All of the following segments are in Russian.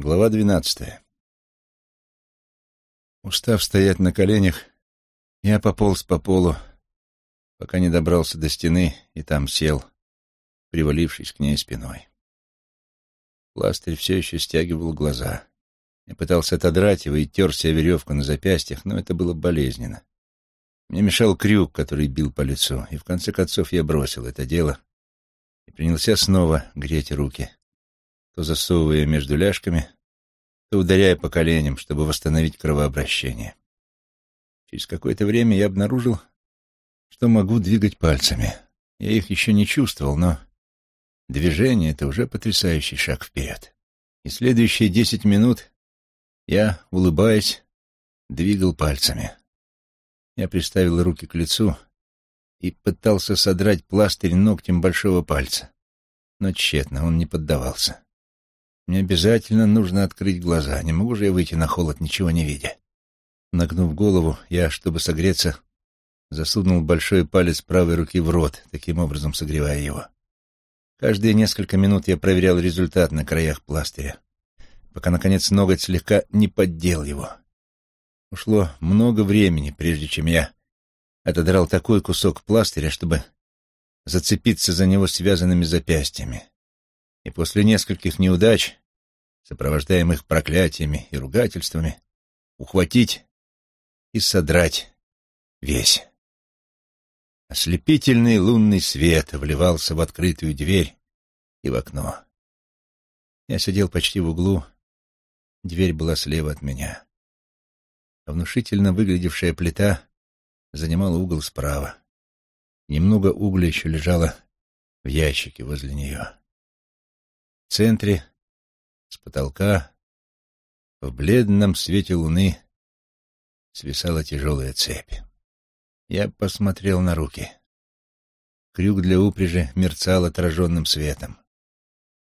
Глава двенадцатая. Устав стоять на коленях, я пополз по полу, пока не добрался до стены и там сел, привалившись к ней спиной. Пластырь все еще стягивал глаза. Я пытался отодрать его и терся веревку на запястьях, но это было болезненно. Мне мешал крюк, который бил по лицу, и в конце концов я бросил это дело и принялся снова греть руки то засовывая между ляжками, то ударяя по коленям, чтобы восстановить кровообращение. Через какое-то время я обнаружил, что могу двигать пальцами. Я их еще не чувствовал, но движение — это уже потрясающий шаг вперед. И следующие десять минут я, улыбаясь, двигал пальцами. Я приставил руки к лицу и пытался содрать пластырь ногтем большого пальца, но тщетно, он не поддавался. Мне обязательно нужно открыть глаза. Не могу же я выйти на холод, ничего не видя. Нагнув голову, я, чтобы согреться, засунул большой палец правой руки в рот, таким образом согревая его. Каждые несколько минут я проверял результат на краях пластыря, пока, наконец, ноготь слегка не поддел его. Ушло много времени, прежде чем я отодрал такой кусок пластыря, чтобы зацепиться за него связанными запястьями и после нескольких неудач, сопровождаемых проклятиями и ругательствами, ухватить и содрать весь. Ослепительный лунный свет вливался в открытую дверь и в окно. Я сидел почти в углу, дверь была слева от меня. Внушительно выглядевшая плита занимала угол справа. Немного угля еще лежало в ящике возле нее. В центре, с потолка, в бледном свете луны свисала тяжелая цепь. Я посмотрел на руки. Крюк для упряжи мерцал отраженным светом.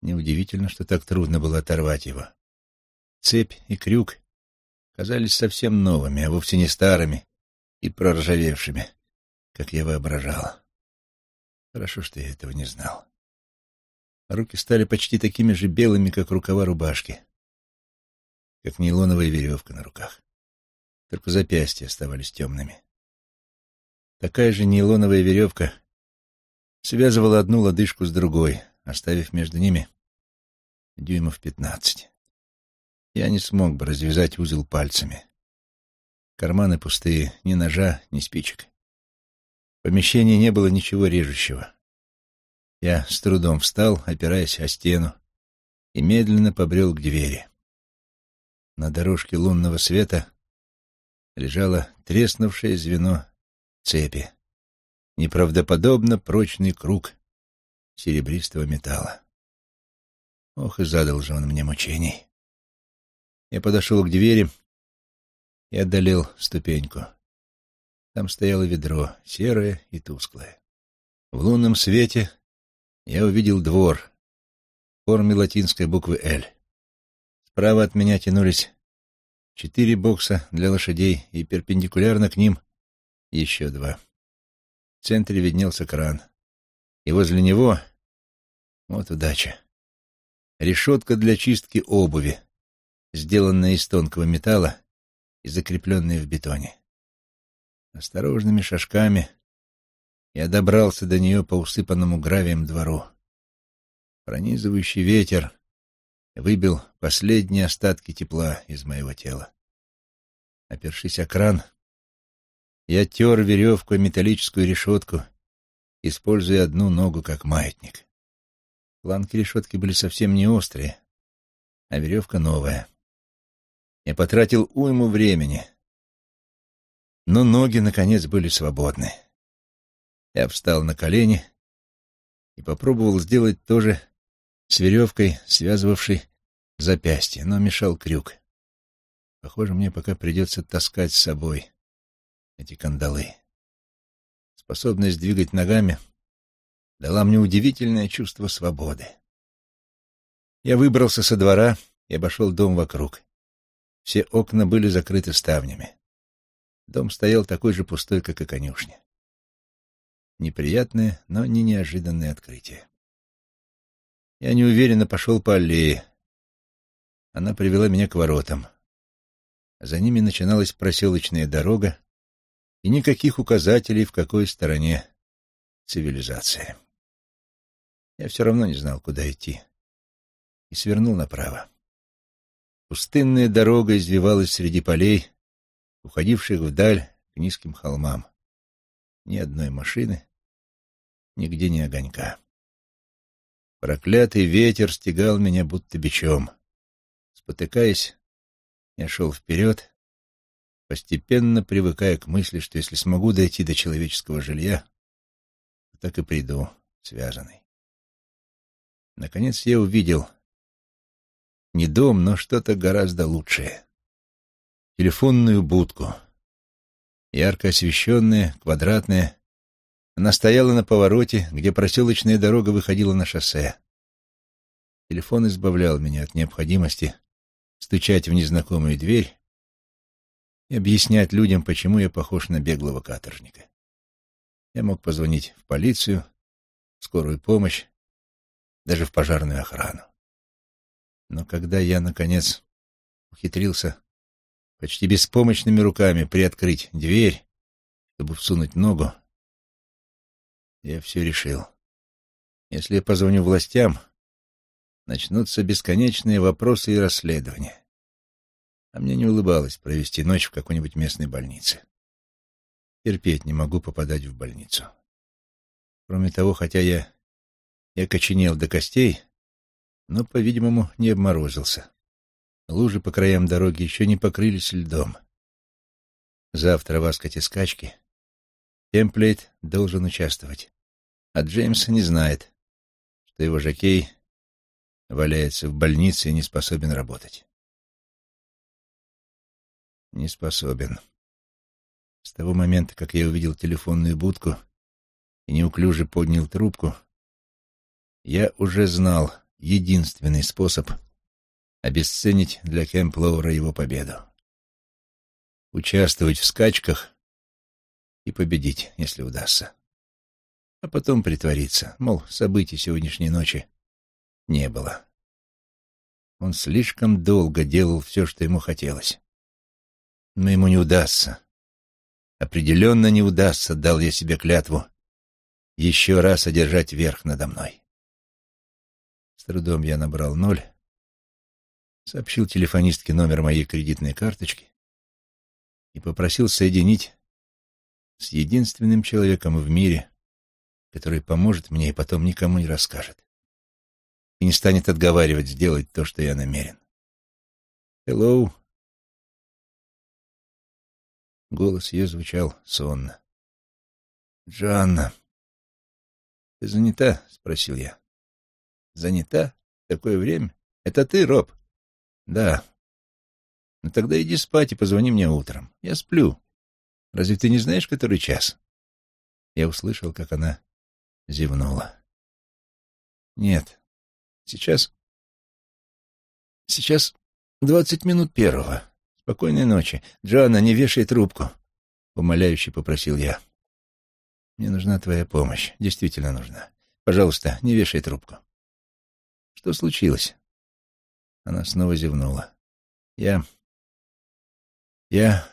Неудивительно, что так трудно было оторвать его. Цепь и крюк казались совсем новыми, а вовсе не старыми и проржавевшими, как я воображал. Хорошо, что я этого не знал. Руки стали почти такими же белыми, как рукава рубашки, как нейлоновая веревка на руках. Только запястья оставались темными. Такая же нейлоновая веревка связывала одну лодыжку с другой, оставив между ними дюймов пятнадцать. Я не смог бы развязать узел пальцами. Карманы пустые, ни ножа, ни спичек. В помещении не было ничего режущего. Я с трудом встал, опираясь о стену, и медленно побрел к двери. На дорожке лунного света лежало треснувшее звено цепи, неправдоподобно прочный круг серебристого металла. Ох, и задал же он мне мучений. Я подошел к двери и одолел ступеньку. Там стояло ведро, серое и тусклое. В лунном свете я увидел двор в форме латинской буквы «Л». Справа от меня тянулись четыре бокса для лошадей, и перпендикулярно к ним еще два. В центре виднелся кран, и возле него, вот удача, решетка для чистки обуви, сделанная из тонкого металла и закрепленная в бетоне. Осторожными шажками я добрался до нее по усыпанному гравием двору. Пронизывающий ветер выбил последние остатки тепла из моего тела. Опершись о кран, я тер веревку металлическую решетку, используя одну ногу как маятник. Планки решетки были совсем не острые, а веревка новая. Я потратил уйму времени, но ноги, наконец, были свободны. Я встал на колени и попробовал сделать то же с веревкой, связывавшей запястье, но мешал крюк. Похоже, мне пока придется таскать с собой эти кандалы. Способность двигать ногами дала мне удивительное чувство свободы. Я выбрался со двора и обошел дом вокруг. Все окна были закрыты ставнями. Дом стоял такой же пустой, как и конюшня. Неприятное, но не неожиданное открытие. Я неуверенно пошел по аллее. Она привела меня к воротам. За ними начиналась проселочная дорога, и никаких указателей, в какой стороне цивилизации. Я все равно не знал, куда идти, и свернул направо. Пустынная дорога извивалась среди полей, уходивших вдаль к низким холмам. Ни одной машины, нигде ни огонька. Проклятый ветер стегал меня будто бичом. Спотыкаясь, я шел вперед, постепенно привыкая к мысли, что если смогу дойти до человеческого жилья, то так и приду, связанный. Наконец я увидел не дом, но что-то гораздо лучшее. Телефонную будку. Ярко освещенная, квадратная. Она стояла на повороте, где проселочная дорога выходила на шоссе. Телефон избавлял меня от необходимости стучать в незнакомую дверь и объяснять людям, почему я похож на беглого каторжника. Я мог позвонить в полицию, в скорую помощь, даже в пожарную охрану. Но когда я, наконец, ухитрился почти беспомощными руками приоткрыть дверь, чтобы всунуть ногу, я все решил. Если я позвоню властям, начнутся бесконечные вопросы и расследования. А мне не улыбалось провести ночь в какой-нибудь местной больнице. Терпеть не могу попадать в больницу. Кроме того, хотя я, я коченел до костей, но, по-видимому, не обморозился. Лужи по краям дороги еще не покрылись льдом. Завтра в аскоте скачки Темплейт должен участвовать, а Джеймс не знает, что его жокей валяется в больнице и не способен работать. Не способен. С того момента, как я увидел телефонную будку и неуклюже поднял трубку, я уже знал единственный способ обесценить для Кэмплоура его победу. Участвовать в скачках и победить, если удастся. А потом притвориться, мол, событий сегодняшней ночи не было. Он слишком долго делал все, что ему хотелось. Но ему не удастся. Определенно не удастся, дал я себе клятву, еще раз одержать верх надо мной. С трудом я набрал ноль, сообщил телефонистке номер моей кредитной карточки и попросил соединить с единственным человеком в мире, который поможет мне и потом никому не расскажет и не станет отговаривать сделать то, что я намерен. «Hello». Голос ее звучал сонно. «Джоанна, ты занята?» — спросил я. «Занята? Такое время? Это ты, Роб?» «Да». «Ну тогда иди спать и позвони мне утром. Я сплю. Разве ты не знаешь, который час?» Я услышал, как она зевнула. «Нет, Сейчас... Сейчас двадцать минут первого. Спокойной ночи. Джоанна, не вешай трубку. Умоляюще попросил я. Мне нужна твоя помощь. Действительно нужна. Пожалуйста, не вешай трубку. Что случилось? Она снова зевнула. Я... Я...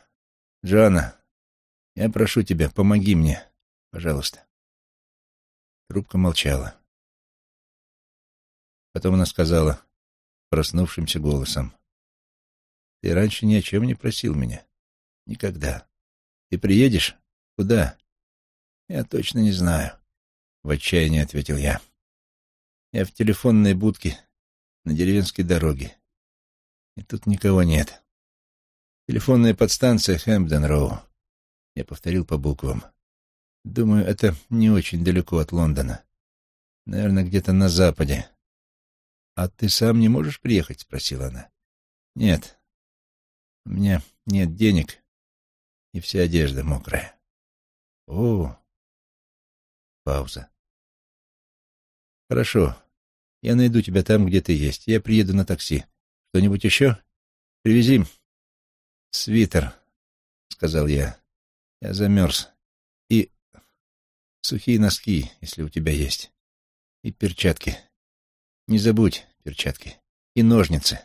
Джоанна, я прошу тебя, помоги мне, пожалуйста. Трубка молчала. Потом она сказала проснувшимся голосом. «Ты раньше ни о чем не просил меня. Никогда. Ты приедешь? Куда?» «Я точно не знаю», — в отчаянии ответил я. «Я в телефонной будке на деревенской дороге. И тут никого нет. Телефонная подстанция Хэмпден-Роу». Я повторил по буквам. «Думаю, это не очень далеко от Лондона. Наверное, где-то на западе. «А ты сам не можешь приехать?» — спросила она. «Нет. У меня нет денег, и вся одежда мокрая». «О!» Пауза. «Хорошо. Я найду тебя там, где ты есть. Я приеду на такси. Что-нибудь еще? Привези свитер», — сказал я. «Я замерз. И сухие носки, если у тебя есть. И перчатки. Не забудь перчатки и ножницы.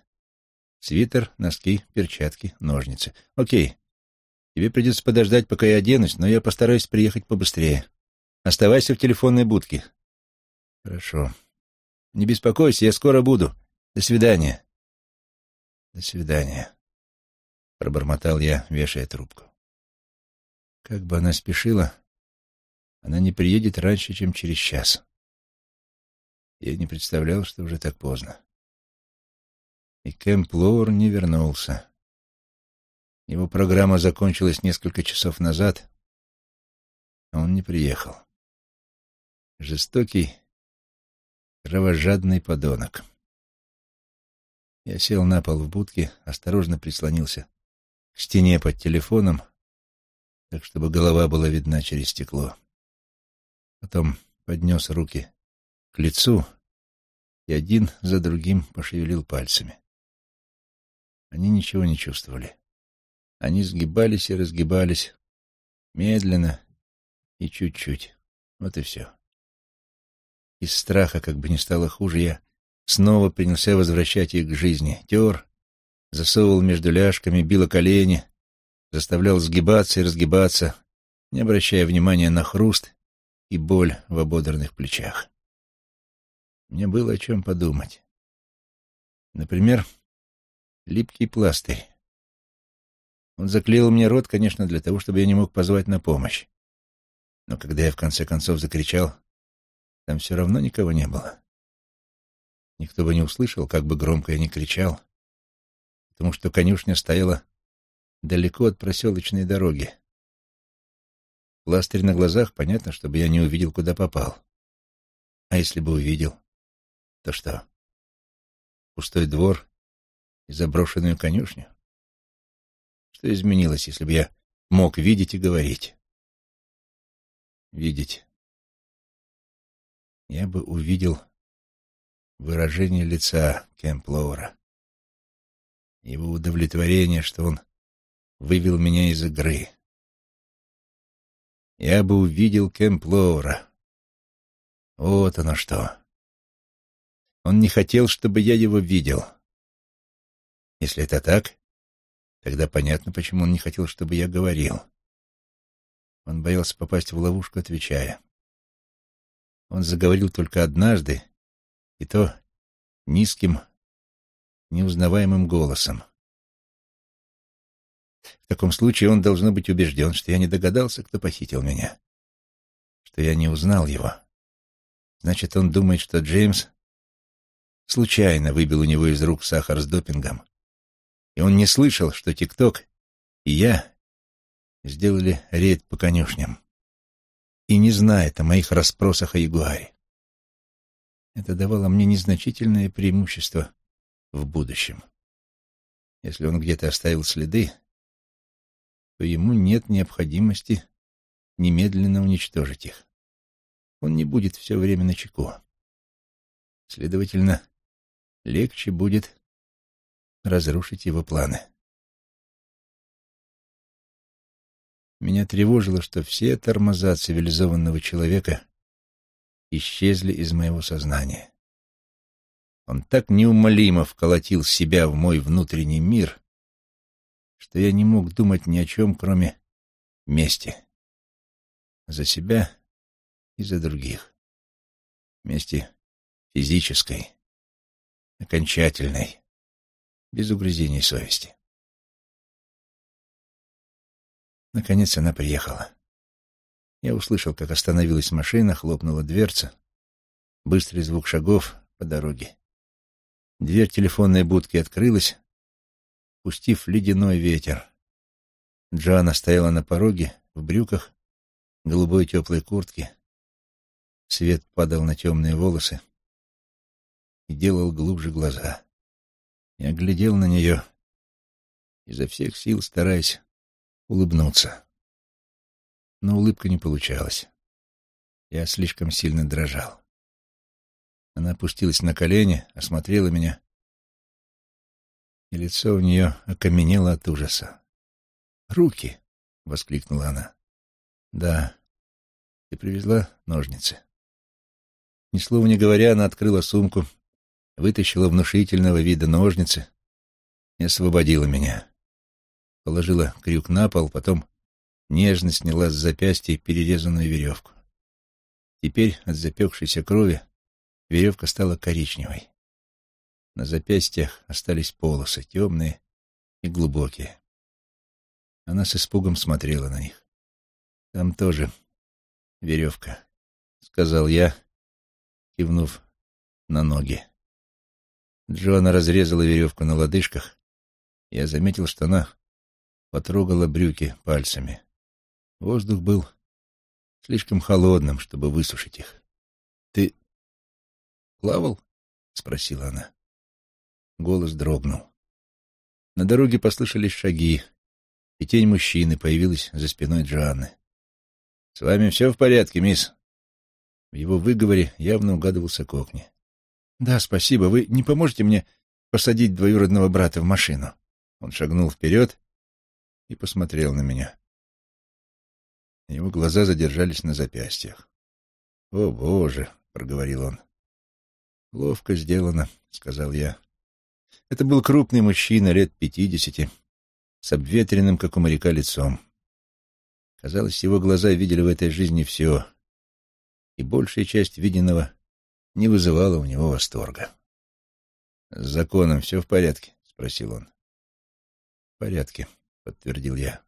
Свитер, носки, перчатки, ножницы. Окей. Тебе придется подождать, пока я оденусь, но я постараюсь приехать побыстрее. Оставайся в телефонной будке. Хорошо. Не беспокойся, я скоро буду. До свидания. До свидания. Пробормотал я, вешая трубку. Как бы она спешила, она не приедет раньше, чем через час. Я не представлял, что уже так поздно. И Кэмп Лоуэр не вернулся. Его программа закончилась несколько часов назад, а он не приехал. Жестокий, кровожадный подонок. Я сел на пол в будке, осторожно прислонился к стене под телефоном, так чтобы голова была видна через стекло. Потом поднес руки к лицу и один за другим пошевелил пальцами. Они ничего не чувствовали. Они сгибались и разгибались, медленно и чуть-чуть. Вот и все. Из страха, как бы не стало хуже, я снова принялся возвращать их к жизни. Тер, засовывал между ляжками, бил колени, заставлял сгибаться и разгибаться, не обращая внимания на хруст и боль в ободранных плечах. Мне было о чем подумать. Например, липкий пластырь. Он заклеил мне рот, конечно, для того, чтобы я не мог позвать на помощь. Но когда я в конце концов закричал, там все равно никого не было. Никто бы не услышал, как бы громко я ни кричал, потому что конюшня стояла далеко от проселочной дороги. Пластырь на глазах, понятно, чтобы я не увидел, куда попал. А если бы увидел, то что? Пустой двор и заброшенную конюшню? Что изменилось, если бы я мог видеть и говорить? Видеть я бы увидел выражение лица Кэмплоура, его удовлетворение, что он вывел меня из игры. Я бы увидел Кэмплоура. Вот оно что. Он не хотел, чтобы я его видел. Если это так, тогда понятно, почему он не хотел, чтобы я говорил. Он боялся попасть в ловушку, отвечая. Он заговорил только однажды, и то низким, неузнаваемым голосом. В таком случае он должно быть убежден, что я не догадался, кто похитил меня, что я не узнал его. Значит, он думает, что Джеймс случайно выбил у него из рук сахар с допингом, и он не слышал, что ТикТок и я сделали рейд по конюшням и не знает о моих расспросах о Ягуаре. Это давало мне незначительное преимущество в будущем. Если он где-то оставил следы, то ему нет необходимости немедленно уничтожить их. Он не будет все время на чеку. Следовательно, легче будет разрушить его планы. Меня тревожило, что все тормоза цивилизованного человека исчезли из моего сознания. Он так неумолимо вколотил себя в мой внутренний мир, что я не мог думать ни о чем, кроме мести. За себя и за других. Мести физической, окончательной, без угрызений совести. Наконец она приехала. Я услышал, как остановилась машина, хлопнула дверца. Быстрый звук шагов по дороге. Дверь телефонной будки открылась, пустив ледяной ветер. Джоанна стояла на пороге, в брюках, голубой теплой куртке. Свет падал на темные волосы и делал глубже глаза. Я глядел на нее, изо всех сил стараясь улыбнуться. Но улыбка не получалась. Я слишком сильно дрожал. Она опустилась на колени, осмотрела меня, и лицо у нее окаменело от ужаса. «Руки!» — воскликнула она. «Да, ты привезла ножницы». Ни слова не говоря, она открыла сумку, вытащила внушительного вида ножницы, и освободила меня. Положила крюк на пол, потом нежно сняла с запястья перерезанную веревку. Теперь от запекшейся крови веревка стала коричневой. На запястьях остались полосы, темные и глубокие. Она с испугом смотрела на них. «Там тоже веревка», — сказал я, кивнув на ноги. Джоанна разрезала веревку на лодыжках. Я заметил, что она потрогала брюки пальцами. Воздух был слишком холодным, чтобы высушить их. — Ты плавал? — спросила она. Голос дрогнул. На дороге послышались шаги, и тень мужчины появилась за спиной Джоанны. — С вами все в порядке, мисс? В его выговоре явно угадывался кокни. — Да, спасибо. Вы не поможете мне посадить двоюродного брата в машину? Он шагнул вперед и посмотрел на меня. Его глаза задержались на запястьях. «О, Боже!» — проговорил он. «Ловко сделано», — сказал я. Это был крупный мужчина лет пятидесяти, с обветренным, как у моряка, лицом. Казалось, его глаза видели в этой жизни все, и большая часть виденного не вызывала у него восторга. «С законом все в порядке?» — спросил он. «В порядке», — подтвердил я.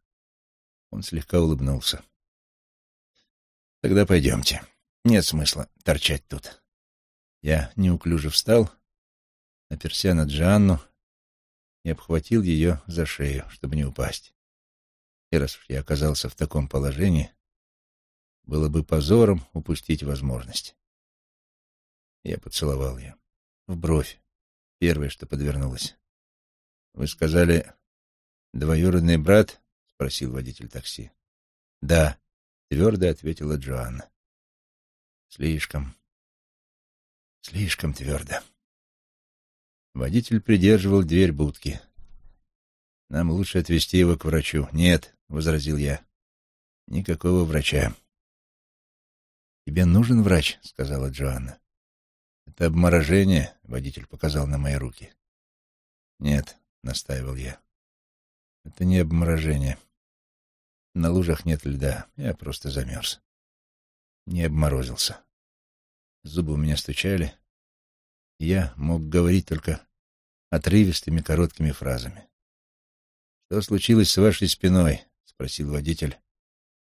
Он слегка улыбнулся. Тогда пойдемте. Нет смысла торчать тут. Я неуклюже встал, оперся на Джанну и обхватил ее за шею, чтобы не упасть. И раз уж я оказался в таком положении, было бы позором упустить возможность. Я поцеловал ее. В бровь. Первое, что подвернулось. «Вы сказали, двоюродный брат?» — спросил водитель такси. «Да», — твердо ответила Джоанна. «Слишком, слишком твердо». Водитель придерживал дверь будки. «Нам лучше отвезти его к врачу». «Нет», — возразил я, — «никакого врача». «Тебе нужен врач?» — сказала Джоанна. «Это обморожение», — водитель показал на мои руки. «Нет», — настаивал я, — «это не обморожение». На лужах нет льда, я просто замерз. Не обморозился. Зубы у меня стучали. Я мог говорить только отрывистыми короткими фразами. «Что случилось с вашей спиной?» — спросил водитель,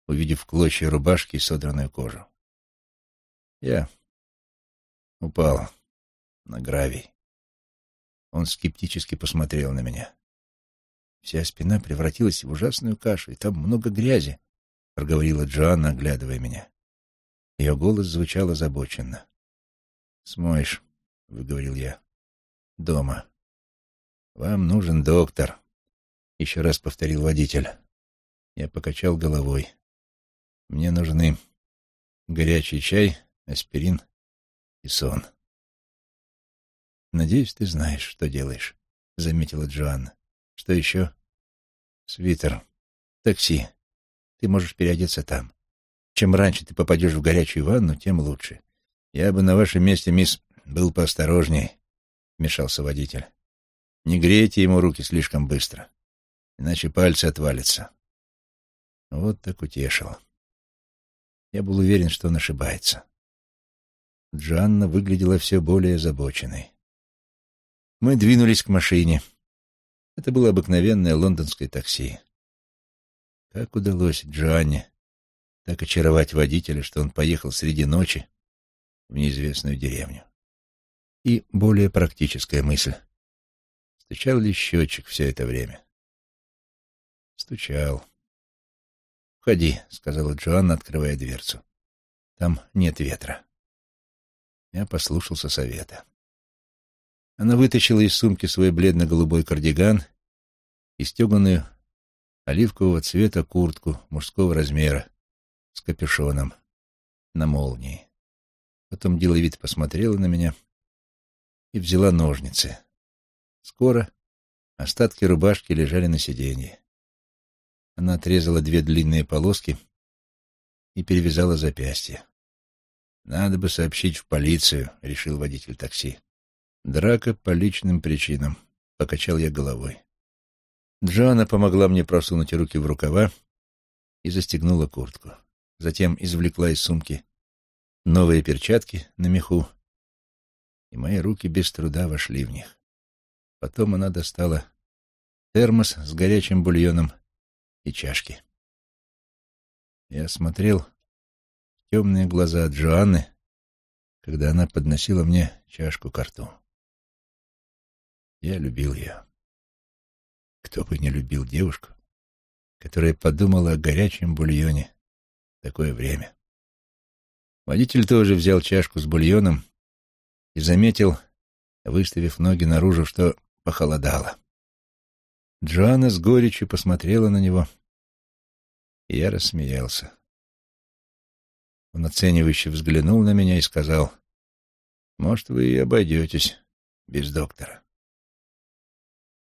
увидев клочья рубашки и содранную кожу. Я упал на гравий. Он скептически посмотрел на меня. Вся спина превратилась в ужасную кашу, и там много грязи, — проговорила Джоанна, оглядывая меня. Ее голос звучал озабоченно. — Смоешь, — выговорил я. — Дома. — Вам нужен доктор, — еще раз повторил водитель. Я покачал головой. Мне нужны горячий чай, аспирин и сон. «Надеюсь, ты знаешь, что делаешь», — заметила Джоанна. Что еще? Свитер. Такси. Ты можешь переодеться там. Чем раньше ты попадешь в горячую ванну, тем лучше. Я бы на вашем месте, мисс, был поосторожней, — вмешался водитель. Не грейте ему руки слишком быстро, иначе пальцы отвалятся. Вот так утешил. Я был уверен, что он ошибается. Джанна выглядела все более озабоченной. Мы двинулись к машине. Это было обыкновенное лондонское такси. Как удалось Джоанне так очаровать водителя, что он поехал среди ночи в неизвестную деревню? И более практическая мысль. Стучал ли счетчик все это время? Стучал. «Входи», — сказала Джоанна, открывая дверцу. «Там нет ветра». Я послушался совета. Она вытащила из сумки свой бледно-голубой кардиган и стеганую оливкового цвета куртку мужского размера с капюшоном на молнии. Потом деловито посмотрела на меня и взяла ножницы. Скоро остатки рубашки лежали на сиденье. Она отрезала две длинные полоски и перевязала запястье. «Надо бы сообщить в полицию», — решил водитель такси. Драка по личным причинам, — покачал я головой. Джоанна помогла мне просунуть руки в рукава и застегнула куртку. Затем извлекла из сумки новые перчатки на меху, и мои руки без труда вошли в них. Потом она достала термос с горячим бульоном и чашки. Я смотрел в темные глаза Джоанны, когда она подносила мне чашку к рту. Я любил ее. Кто бы не любил девушку, которая подумала о горячем бульоне в такое время. Водитель тоже взял чашку с бульоном и заметил, выставив ноги наружу, что похолодало. Джоанна с горечью посмотрела на него, и я рассмеялся. Он оценивающе взглянул на меня и сказал, «Может, вы и обойдетесь без доктора».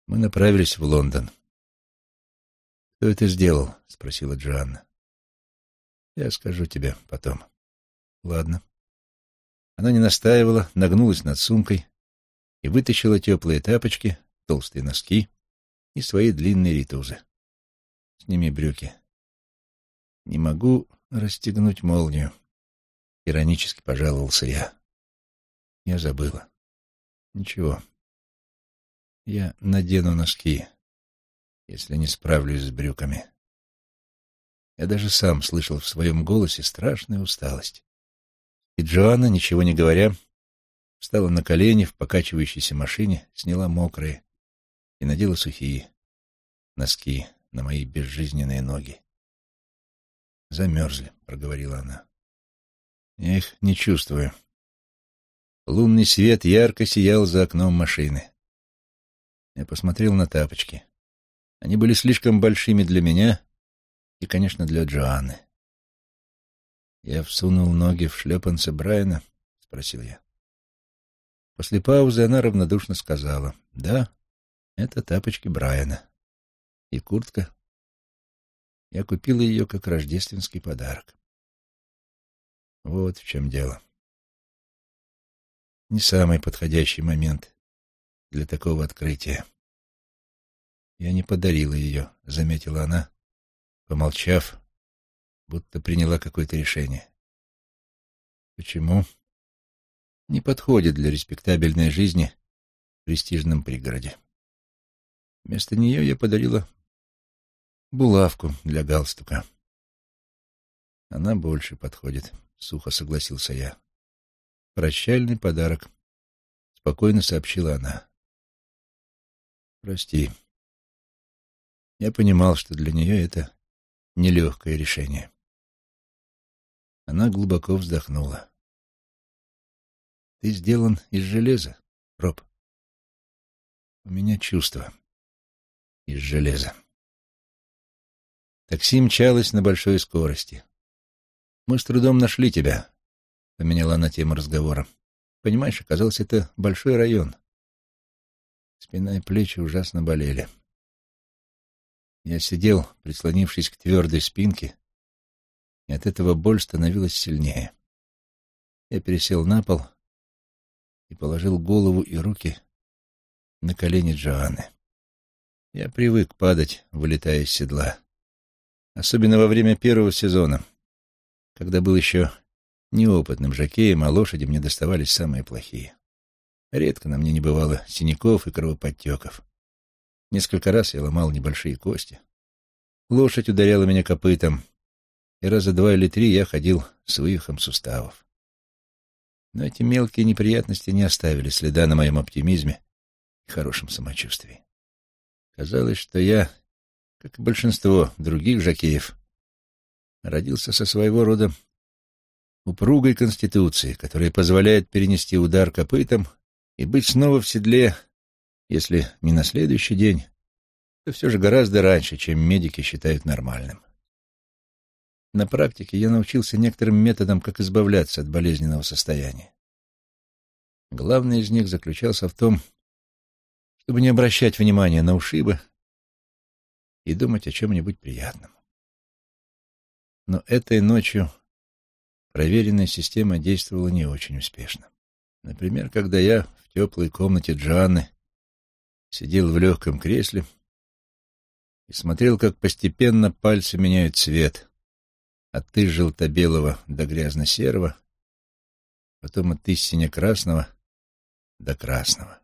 Мы направились в Лондон. «Кто это сделал?» — спросила Джоанна. «Я скажу тебе потом». «Ладно». Она не настаивала, нагнулась над сумкой и вытащила теплые тапочки, толстые носки и свои длинные ритузы. «Сними брюки». «Не могу расстегнуть молнию», — иронически пожаловался я. Я забыла. «Ничего, я надену носки, если не справлюсь с брюками. Я даже сам слышал в своем голосе страшную усталость. И Джоанна, ничего не говоря, встала на колени в покачивающейся машине, сняла мокрые и надела сухие носки на мои безжизненные ноги. «Замерзли», — проговорила она. «Я их не чувствую». Лунный свет ярко сиял за окном машины. Я посмотрел на тапочки. Они были слишком большими для меня и, конечно, для Джоанны. Я всунул ноги в шлепанцы Брайана, — спросил я. После паузы она равнодушно сказала, — да, это тапочки Брайана. И куртка. Я купил ее как рождественский подарок. Вот в чем дело. Не самый подходящий момент для такого открытия. Я не подарила ее, — заметила она, помолчав, будто приняла какое-то решение. Почему? Не подходит для респектабельной жизни в престижном пригороде. Вместо нее я подарила булавку для галстука. Она больше подходит, — сухо согласился я. Прощальный подарок, — спокойно сообщила она. Прости. Я понимал, что для нее это нелегкое решение. Она глубоко вздохнула. Ты сделан из железа, Роб. У меня чувство из железа. Такси мчалось на большой скорости. Мы с трудом нашли тебя, — поменяла она тему разговора. Понимаешь, оказалось, это большой район. Спина и плечи ужасно болели. Я сидел, прислонившись к твердой спинке, и от этого боль становилась сильнее. Я пересел на пол и положил голову и руки на колени Джоанны. Я привык падать, вылетая из седла. Особенно во время первого сезона, когда был еще неопытным жокеем, а лошади мне доставались самые плохие. Редко на мне не бывало синяков и кровоподтеков. Несколько раз я ломал небольшие кости. Лошадь ударяла меня копытом, и раза два или три я ходил с вывихом суставов. Но эти мелкие неприятности не оставили следа на моем оптимизме и хорошем самочувствии. Казалось, что я, как и большинство других жакеев, родился со своего рода упругой конституцией, которая позволяет перенести удар копытом и быть снова в седле, если не на следующий день, то все же гораздо раньше, чем медики считают нормальным. На практике я научился некоторым методам, как избавляться от болезненного состояния. Главный из них заключался в том, чтобы не обращать внимания на ушибы и думать о чем-нибудь приятном. Но этой ночью проверенная система действовала не очень успешно. Например, когда я теплой комнате Джоанны сидел в легком кресле и смотрел, как постепенно пальцы меняют цвет от ты желто-белого до грязно-серого, потом от истине красного до красного.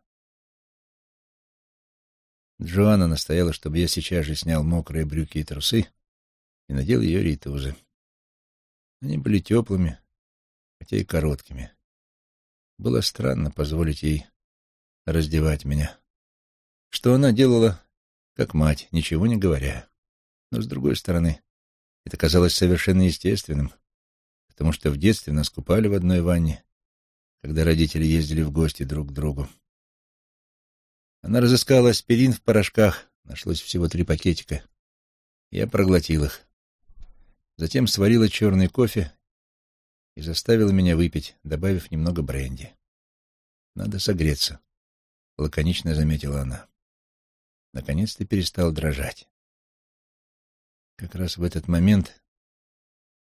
Джоанна настояла, чтобы я сейчас же снял мокрые брюки и трусы и надел ее ритузы. Они были теплыми, хотя и короткими. Было странно позволить ей раздевать меня. Что она делала, как мать, ничего не говоря. Но, с другой стороны, это казалось совершенно естественным, потому что в детстве нас купали в одной ванне, когда родители ездили в гости друг к другу. Она разыскала аспирин в порошках, нашлось всего три пакетика. Я проглотил их. Затем сварила черный кофе и заставила меня выпить, добавив немного бренди. «Надо согреться», — лаконично заметила она. Наконец-то перестал дрожать. Как раз в этот момент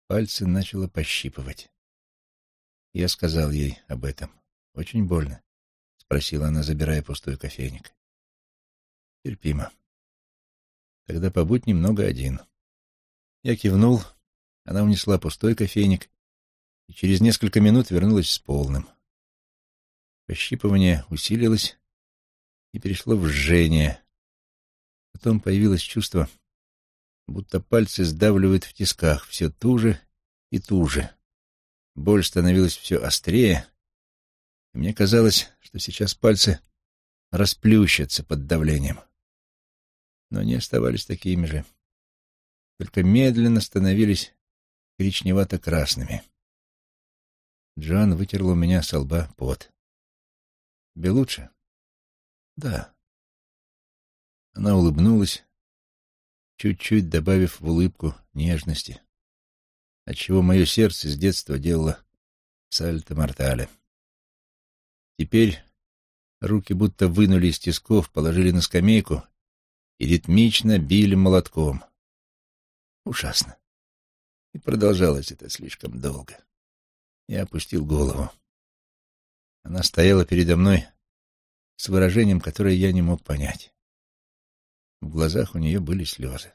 пальцы начало пощипывать. Я сказал ей об этом. «Очень больно?» — спросила она, забирая пустой кофейник. «Терпимо. Тогда побудь немного один». Я кивнул, она унесла пустой кофейник и через несколько минут вернулась с полным. Пощипывание усилилось и перешло в жжение. Потом появилось чувство, будто пальцы сдавливают в тисках все туже и туже. Боль становилась все острее, и мне казалось, что сейчас пальцы расплющатся под давлением. Но они оставались такими же, только медленно становились коричневато-красными. Джоан вытерла у меня со лба пот. «Тебе лучше?» «Да». Она улыбнулась, чуть-чуть добавив в улыбку нежности, отчего мое сердце с детства делало сальто-мортале. Теперь руки будто вынули из тисков, положили на скамейку и ритмично били молотком. Ужасно. И продолжалось это слишком долго. Я опустил голову. Она стояла передо мной с выражением, которое я не мог понять. В глазах у нее были слезы.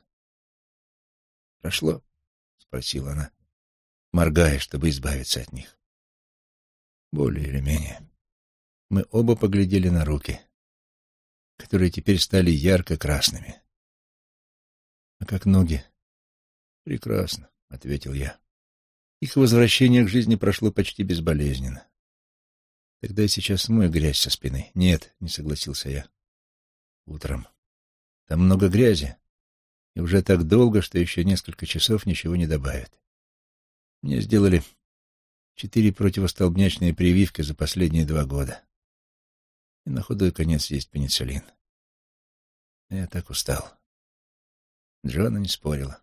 «Прошло?» — спросила она, моргая, чтобы избавиться от них. Более или менее. Мы оба поглядели на руки, которые теперь стали ярко-красными. «А как ноги?» «Прекрасно», — ответил я. Их возвращение к жизни прошло почти безболезненно. Тогда я сейчас смою грязь со спины. Нет, не согласился я. Утром. Там много грязи, и уже так долго, что еще несколько часов ничего не добавит. Мне сделали четыре противостолбнячные прививки за последние два года. И на худой конец есть пенициллин. Я так устал. Джоанна не спорила.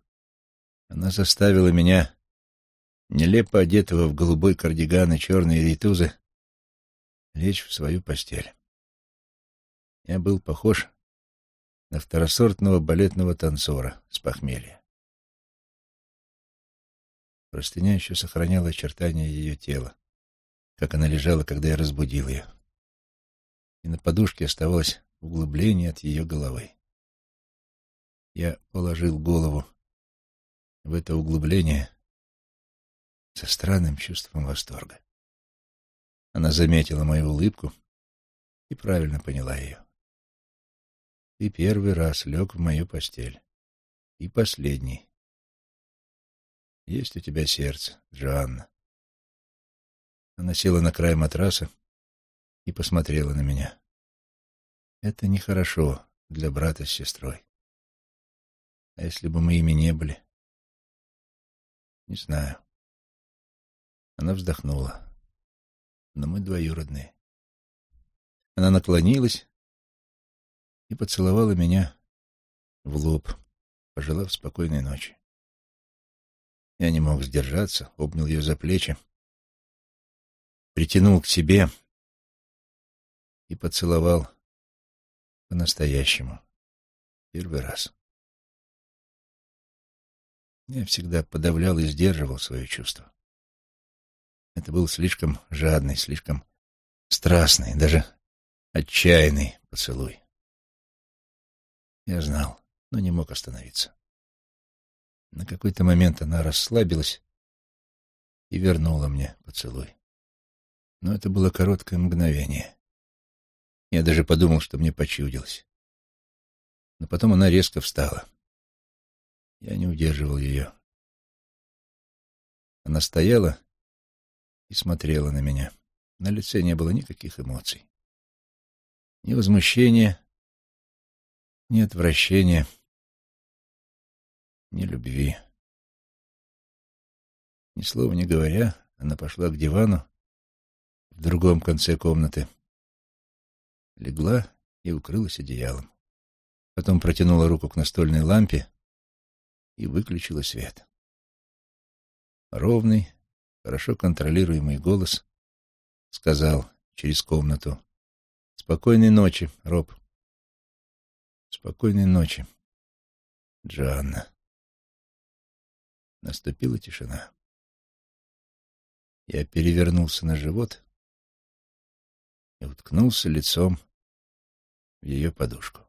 Она заставила меня, нелепо одетого в голубой кардиган и черные рейтузы, лечь в свою постель. Я был похож на второсортного балетного танцора с похмелья. Простыня еще сохраняла очертания ее тела, как она лежала, когда я разбудил ее. И на подушке оставалось углубление от ее головы. Я положил голову в это углубление со странным чувством восторга. Она заметила мою улыбку и правильно поняла ее. Ты первый раз лег в мою постель. И последний. Есть у тебя сердце, Джоанна. Она села на край матраса и посмотрела на меня. Это нехорошо для брата с сестрой. А если бы мы ими не были? Не знаю. Она вздохнула. Но мы двоюродные. Она наклонилась и поцеловала меня в лоб, пожелав спокойной ночи. Я не мог сдержаться, обнял ее за плечи, притянул к себе и поцеловал по-настоящему. Первый раз. Я всегда подавлял и сдерживал свои чувства. Это был слишком жадный, слишком страстный, даже отчаянный поцелуй. Я знал, но не мог остановиться. На какой-то момент она расслабилась и вернула мне поцелуй. Но это было короткое мгновение. Я даже подумал, что мне почудилось. Но потом она резко встала. Я не удерживал ее. Она стояла и смотрела на меня. На лице не было никаких эмоций. Ни возмущения, ни отвращения, ни любви. Ни слова не говоря, она пошла к дивану в другом конце комнаты, легла и укрылась одеялом. Потом протянула руку к настольной лампе и выключила свет. Ровный, хорошо контролируемый голос сказал через комнату «Спокойной ночи, Роб». «Спокойной ночи, Джоанна». Наступила тишина. Я перевернулся на живот и уткнулся лицом в ее подушку.